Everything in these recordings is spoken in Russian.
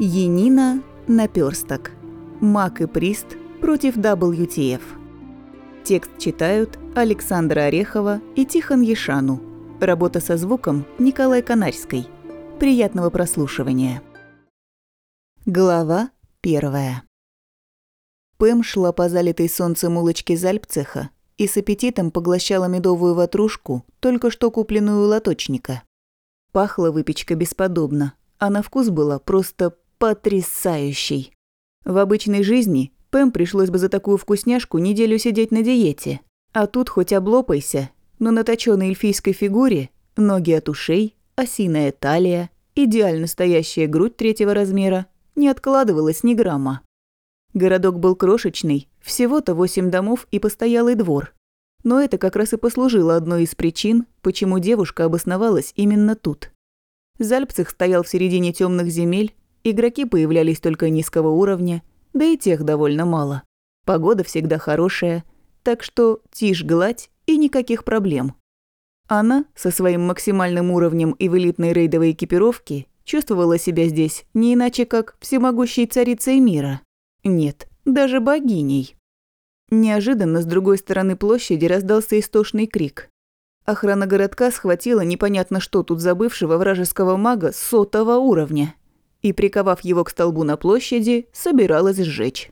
Енина наперсток. Мак и Прист против WTF. Текст читают Александра Орехова и Тихон Ешану. Работа со звуком Николай Канарской. Приятного прослушивания. Глава первая. Пэм шла по залитой солнцем улочке Зальпцеха и с аппетитом поглощала медовую ватрушку, только что купленную у лоточника. Пахла выпечка бесподобно, а на вкус была просто потрясающей. В обычной жизни Пэм пришлось бы за такую вкусняшку неделю сидеть на диете. А тут хоть облопайся, но на точёной эльфийской фигуре ноги от ушей, осиная талия, идеально стоящая грудь третьего размера не откладывалась ни грамма. Городок был крошечный, всего-то восемь домов и постоялый двор. Но это как раз и послужило одной из причин, почему девушка обосновалась именно тут. Зальпцих стоял в середине темных земель, Игроки появлялись только низкого уровня, да и тех довольно мало. Погода всегда хорошая, так что тишь гладь и никаких проблем. Она, со своим максимальным уровнем и в элитной рейдовой экипировке, чувствовала себя здесь не иначе, как всемогущей царицей мира. Нет, даже богиней. Неожиданно с другой стороны площади раздался истошный крик. Охрана городка схватила непонятно что тут забывшего вражеского мага сотого уровня и, приковав его к столбу на площади, собиралась сжечь.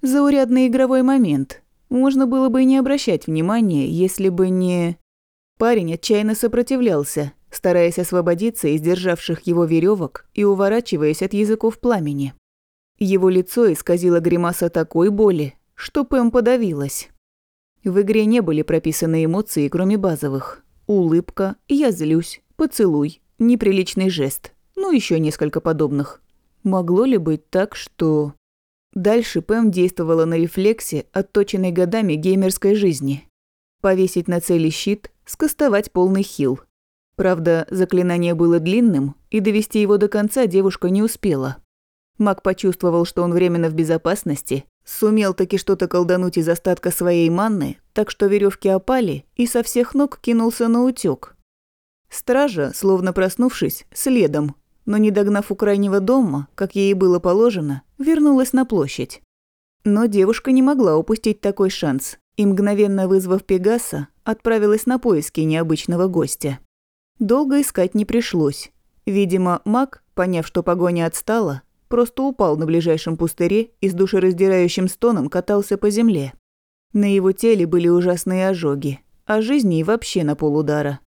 Заурядный игровой момент. Можно было бы и не обращать внимания, если бы не... Парень отчаянно сопротивлялся, стараясь освободиться из державших его веревок и уворачиваясь от языков пламени. Его лицо исказило гримаса такой боли, что Пэм подавилась. В игре не были прописаны эмоции, кроме базовых. Улыбка, я злюсь, поцелуй, неприличный жест – ну еще несколько подобных. Могло ли быть так, что... Дальше Пэм действовала на рефлексе, отточенной годами геймерской жизни. Повесить на цели щит, скостовать полный хил. Правда, заклинание было длинным, и довести его до конца девушка не успела. Маг почувствовал, что он временно в безопасности, сумел таки что-то колдануть из остатка своей манны, так что веревки опали и со всех ног кинулся на утёк. Стража, словно проснувшись, следом, но не догнав у крайнего дома, как ей было положено, вернулась на площадь. Но девушка не могла упустить такой шанс и, мгновенно вызвав Пегаса, отправилась на поиски необычного гостя. Долго искать не пришлось. Видимо, маг, поняв, что погоня отстала, просто упал на ближайшем пустыре и с душераздирающим стоном катался по земле. На его теле были ужасные ожоги, а жизни и вообще на полудара.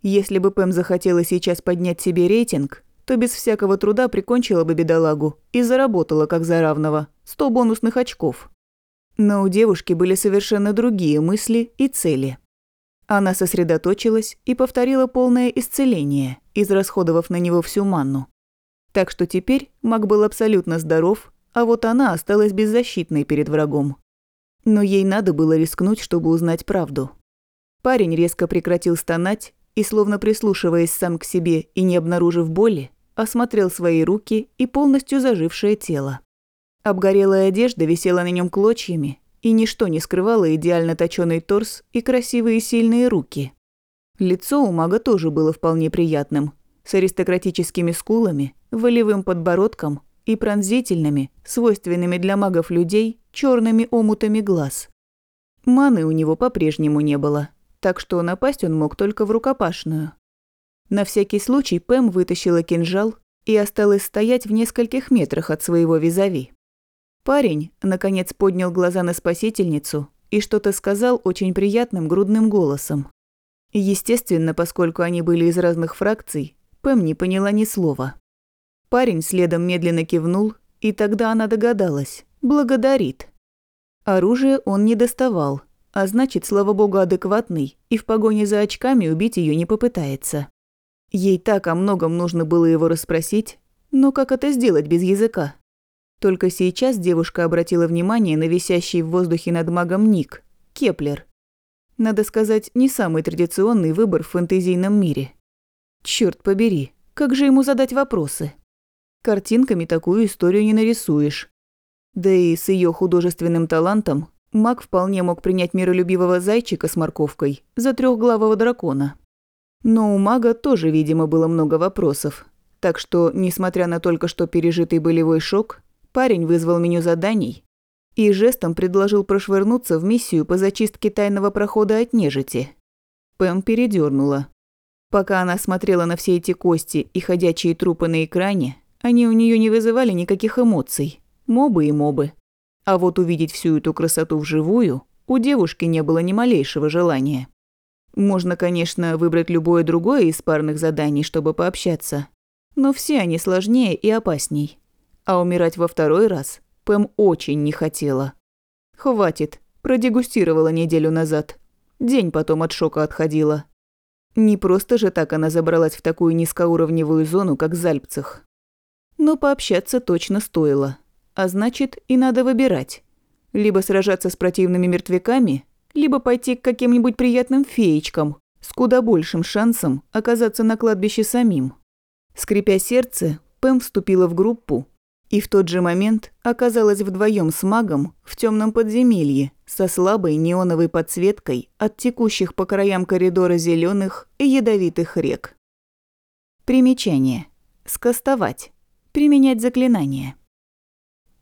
Если бы Пэм захотела сейчас поднять себе рейтинг, то без всякого труда прикончила бы бедолагу и заработала, как за равного, 100 бонусных очков. Но у девушки были совершенно другие мысли и цели. Она сосредоточилась и повторила полное исцеление, израсходовав на него всю манну. Так что теперь маг был абсолютно здоров, а вот она осталась беззащитной перед врагом. Но ей надо было рискнуть, чтобы узнать правду. Парень резко прекратил стонать и, словно прислушиваясь сам к себе и не обнаружив боли, осмотрел свои руки и полностью зажившее тело. Обгорелая одежда висела на нем клочьями, и ничто не скрывало идеально точёный торс и красивые сильные руки. Лицо у мага тоже было вполне приятным, с аристократическими скулами, волевым подбородком и пронзительными, свойственными для магов людей, черными омутами глаз. Маны у него по-прежнему не было, так что напасть он мог только в рукопашную. На всякий случай Пэм вытащила кинжал и осталась стоять в нескольких метрах от своего визави. Парень, наконец, поднял глаза на спасительницу и что-то сказал очень приятным грудным голосом. Естественно, поскольку они были из разных фракций, Пэм не поняла ни слова. Парень следом медленно кивнул, и тогда она догадалась. Благодарит. Оружие он не доставал, а значит, слава богу, адекватный, и в погоне за очками убить ее не попытается. Ей так о многом нужно было его расспросить, но как это сделать без языка? Только сейчас девушка обратила внимание на висящий в воздухе над магом ник – Кеплер. Надо сказать, не самый традиционный выбор в фэнтезийном мире. Черт побери, как же ему задать вопросы? Картинками такую историю не нарисуешь. Да и с ее художественным талантом маг вполне мог принять миролюбивого зайчика с морковкой за трехглавого дракона. Но у мага тоже, видимо, было много вопросов. Так что, несмотря на только что пережитый болевой шок, парень вызвал меню заданий и жестом предложил прошвырнуться в миссию по зачистке тайного прохода от нежити. Пэм передернула. Пока она смотрела на все эти кости и ходячие трупы на экране, они у нее не вызывали никаких эмоций. Мобы и мобы. А вот увидеть всю эту красоту вживую у девушки не было ни малейшего желания. Можно, конечно, выбрать любое другое из парных заданий, чтобы пообщаться. Но все они сложнее и опасней. А умирать во второй раз Пэм очень не хотела. Хватит, продегустировала неделю назад. День потом от шока отходила. Не просто же так она забралась в такую низкоуровневую зону, как Зальпцах. Но пообщаться точно стоило. А значит, и надо выбирать. Либо сражаться с противными мертвяками, либо пойти к каким-нибудь приятным феечкам с куда большим шансом оказаться на кладбище самим. Скрипя сердце, Пэм вступила в группу и в тот же момент оказалась вдвоем с магом в темном подземелье со слабой неоновой подсветкой от текущих по краям коридора зеленых и ядовитых рек. Примечание. Скостовать. Применять заклинание.